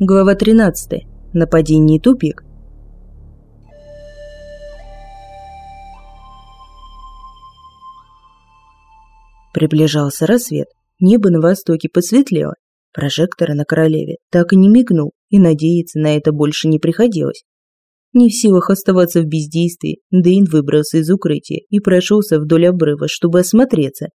Глава 13. Нападение тупик. Приближался рассвет. Небо на востоке посветлело. Прожектор на королеве так и не мигнул, и надеяться на это больше не приходилось. Не в силах оставаться в бездействии, Дейн выбрался из укрытия и прошелся вдоль обрыва, чтобы осмотреться.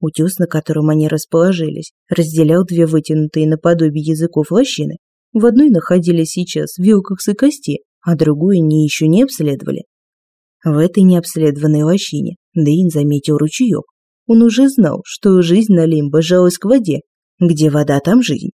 Утес, на котором они расположились, разделял две вытянутые наподобие языков лощины, в одной находились сейчас вилкокс и кости, а другую они еще не обследовали. В этой необследованной лощине Дейн заметил ручеек. Он уже знал, что жизнь на Лимбо жалась к воде. Где вода, там жизнь.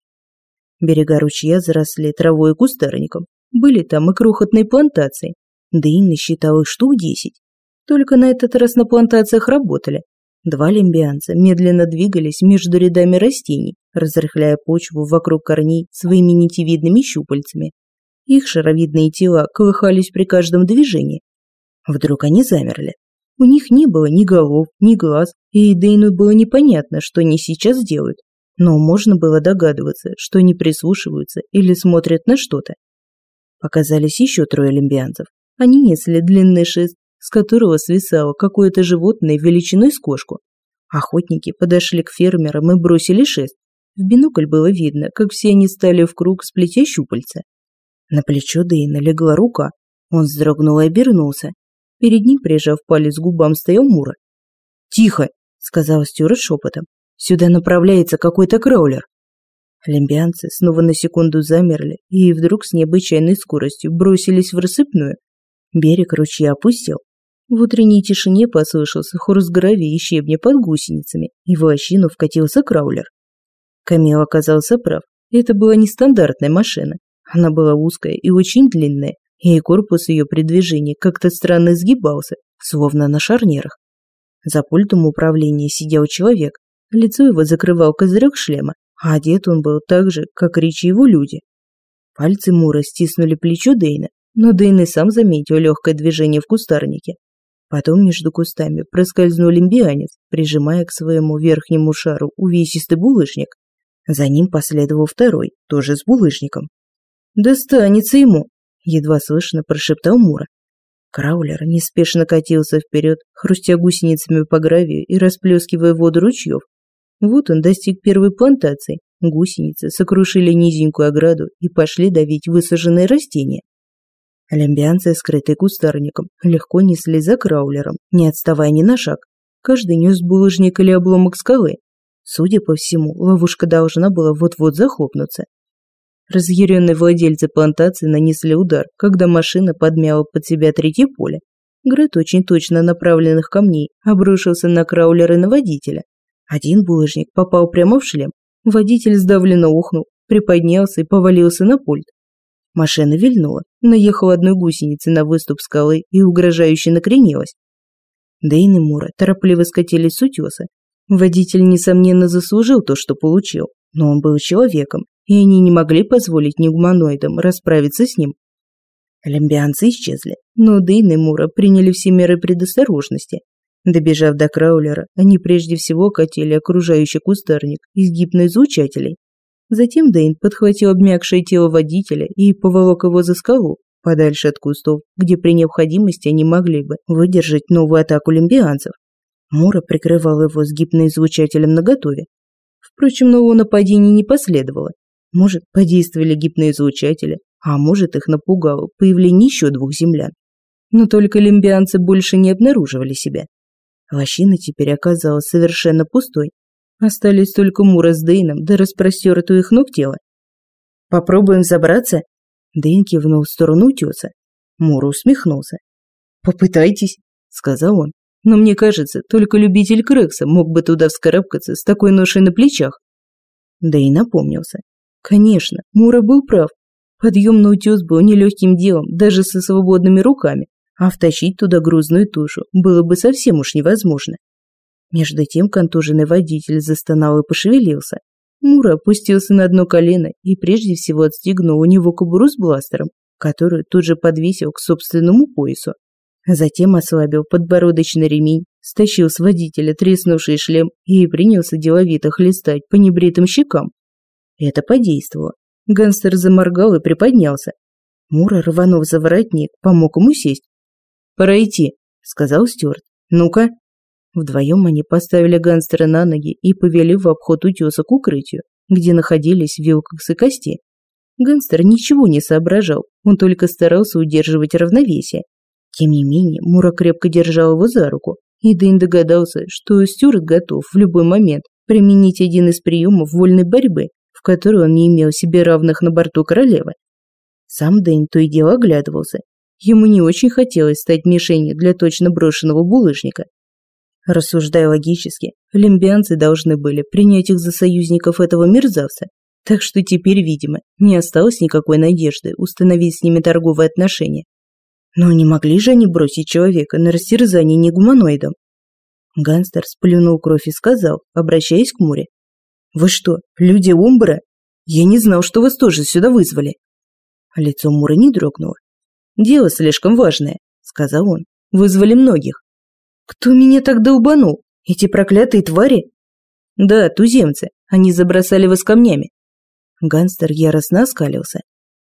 Берега ручья заросли травой и кустарником. Были там и крохотные плантации. Дейн насчитал их штук десять. Только на этот раз на плантациях работали, Два лимбианца медленно двигались между рядами растений, разрыхляя почву вокруг корней своими нитевидными щупальцами. Их шаровидные тела колыхались при каждом движении. Вдруг они замерли. У них не было ни голов, ни глаз, и Дейну было непонятно, что они сейчас делают. Но можно было догадываться, что они прислушиваются или смотрят на что-то. Показались еще трое лимбианцев. Они несли длинный шест с которого свисало какое-то животное величиной с кошку. Охотники подошли к фермерам и бросили шест. В бинокль было видно, как все они стали в круг, сплетя щупальца. На плечо Дэйна легла рука. Он вздрогнул и обернулся. Перед ним, прижав палец к губам, стоял Мура. «Тихо!» – сказал Стюарт шепотом. «Сюда направляется какой-то краулер». Лимбианцы снова на секунду замерли и вдруг с необычайной скоростью бросились в рассыпную. Берег ручья опустел, в утренней тишине послышался хруст гравия и щебня под гусеницами, и в лощину вкатился краулер. Камил оказался прав. Это была нестандартная машина. Она была узкая и очень длинная, и корпус ее при движении как-то странно сгибался, словно на шарнирах. За пультом управления сидел человек. Лицо его закрывал козырек шлема, а одет он был так же, как речи его люди. Пальцы Мура стиснули плечо Дейна, но Дейн и сам заметил легкое движение в кустарнике. Потом между кустами проскользнул лимбианец, прижимая к своему верхнему шару увесистый булыжник. За ним последовал второй, тоже с булыжником. «Достанется ему!» – едва слышно прошептал Мура. Краулер неспешно катился вперед, хрустя гусеницами по гравию и расплескивая воду ручьев. Вот он достиг первой плантации. Гусеницы сокрушили низенькую ограду и пошли давить высаженные растения. Олимпианцы, скрытые кустарником, легко несли за краулером, не отставая ни на шаг. Каждый нес булыжник или обломок скалы. Судя по всему, ловушка должна была вот-вот захлопнуться. Разъяренные владельцы плантации нанесли удар, когда машина подмяла под себя третье поле. Град очень точно направленных камней обрушился на краулер и на водителя. Один булыжник попал прямо в шлем. Водитель сдавленно ухнул, приподнялся и повалился на пульт. Машина вильнула, наехала одной гусеницей на выступ скалы и угрожающе накренилась. Дейн и Мура торопливо скатились с утеса. Водитель, несомненно, заслужил то, что получил, но он был человеком, и они не могли позволить негуманоидам расправиться с ним. Олимпианцы исчезли, но Дейн и Мура приняли все меры предосторожности. Добежав до краулера, они прежде всего катили окружающий кустарник из гипноизлучателей, Затем Дэйн подхватил обмякшее тело водителя и поволок его за скалу, подальше от кустов, где при необходимости они могли бы выдержать новую атаку лимбианцев. Мура прикрывал его с гипноизлучателем наготове. Впрочем, нового нападения не последовало. Может, подействовали гипноизлучатели, а может, их напугало появление еще двух землян. Но только лимбианцы больше не обнаруживали себя. Лощина теперь оказалась совершенно пустой, Остались только Мура с Дейном, да распростертую их ног тело. «Попробуем забраться?» Дейн кивнул в сторону утеса. Мура усмехнулся. «Попытайтесь», — сказал он. «Но мне кажется, только любитель Крекса мог бы туда вскарабкаться с такой ношей на плечах». Дейн напомнился. Конечно, Мура был прав. Подъем на утес был нелегким делом, даже со свободными руками, а втащить туда грузную тушу было бы совсем уж невозможно. Между тем контуженный водитель застонал и пошевелился. Мура опустился на одно колено и прежде всего отстегнул у него кобуру с бластером, которую тут же подвесил к собственному поясу. Затем ослабил подбородочный ремень, стащил с водителя треснувший шлем и принялся деловито хлестать по небритым щекам. Это подействовало. Гангстер заморгал и приподнялся. Мура, рванув за воротник, помог ему сесть. «Пора идти», — сказал Стюарт. «Ну-ка». Вдвоем они поставили гангстера на ноги и повели в обход утеса к укрытию, где находились Вилкокс и Кости. Гангстер ничего не соображал, он только старался удерживать равновесие. Тем не менее, Мура крепко держал его за руку, и Дэйн догадался, что Стюарт готов в любой момент применить один из приемов вольной борьбы, в которой он не имел себе равных на борту королевы. Сам Дэйн то и дело оглядывался. Ему не очень хотелось стать мишенью для точно брошенного булыжника. Рассуждая логически, лимбианцы должны были принять их за союзников этого мерзавца, так что теперь, видимо, не осталось никакой надежды установить с ними торговые отношения. Но не могли же они бросить человека на растерзание негуманоидом? Ганстер сплюнул кровь и сказал, обращаясь к Муре. «Вы что, люди Умбра? Я не знал, что вас тоже сюда вызвали». Лицо Муры не дрогнуло. «Дело слишком важное», — сказал он. «Вызвали многих». «Кто меня так долбанул? Эти проклятые твари?» «Да, туземцы. Они забросали вас камнями». Ганстер яростно оскалился.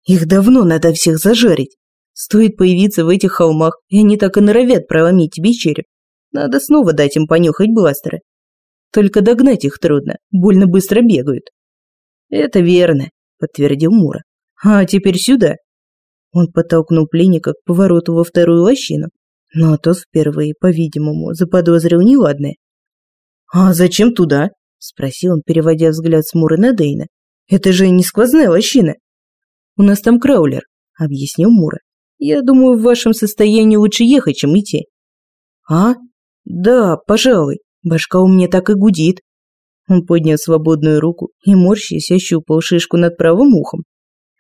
«Их давно надо всех зажарить. Стоит появиться в этих холмах, и они так и норовят проломить тебе череп. Надо снова дать им понюхать бластеры. Только догнать их трудно, больно быстро бегают. Это верно, подтвердил Мура. А теперь сюда. Он подтолкнул пленника к повороту во вторую лощину, но тот впервые, по-видимому, заподозрил неладное. «А зачем туда?» – спросил он, переводя взгляд с Мура на Дейна. «Это же не сквозная лощина». «У нас там краулер», – объяснил Мура. «Я думаю, в вашем состоянии лучше ехать, чем идти». «А? «Да, пожалуй, башка у меня так и гудит». Он поднял свободную руку и, морщись, ощупал шишку над правым ухом.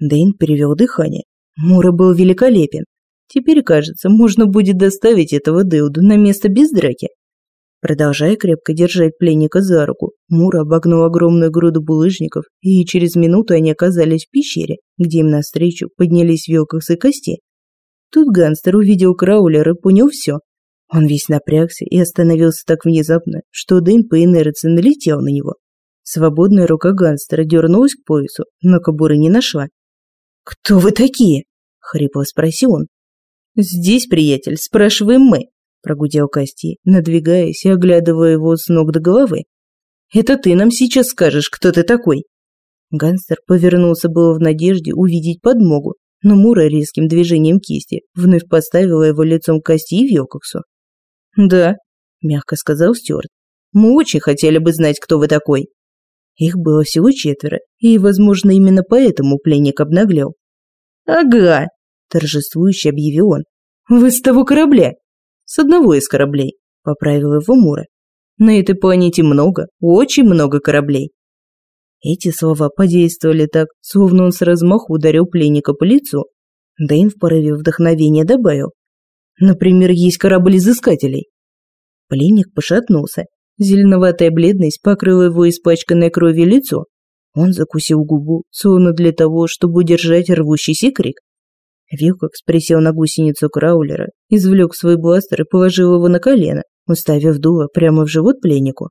Дэйн перевел дыхание. Мура был великолепен. Теперь, кажется, можно будет доставить этого Дылду на место без драки. Продолжая крепко держать пленника за руку, Мура обогнул огромную груду булыжников, и через минуту они оказались в пещере, где им навстречу поднялись Вилкокс и Кости. Тут гангстер увидел Краулера и понял все. Он весь напрягся и остановился так внезапно, что Дэйн по инерции налетел на него. Свободная рука гангстера дернулась к поясу, но кобуры не нашла. «Кто вы такие?» – хрипло спросил он. «Здесь, приятель, спрашиваем мы», – прогудел Кости, надвигаясь и оглядывая его с ног до головы. «Это ты нам сейчас скажешь, кто ты такой?» Гангстер повернулся было в надежде увидеть подмогу, но Мура резким движением кисти вновь поставила его лицом к Кости и Вилкоксу. «Да», – мягко сказал Стюарт. «Мы очень хотели бы знать, кто вы такой». Их было всего четверо, и, возможно, именно поэтому пленник обнаглел. «Ага», – торжествующе объявил он. «Вы с того корабля?» «С одного из кораблей», – поправил его Мура. «На этой планете много, очень много кораблей». Эти слова подействовали так, словно он с размаху ударил пленника по лицу. Дэйн в порыве вдохновения добавил. Например, есть корабль изыскателей. Пленник пошатнулся. Зеленоватая бледность покрыла его испачканное кровью лицо. Он закусил губу, словно для того, чтобы удержать рвущийся крик. Вилкокс присел на гусеницу краулера, извлек свой бластер и положил его на колено, уставив дуло прямо в живот пленнику.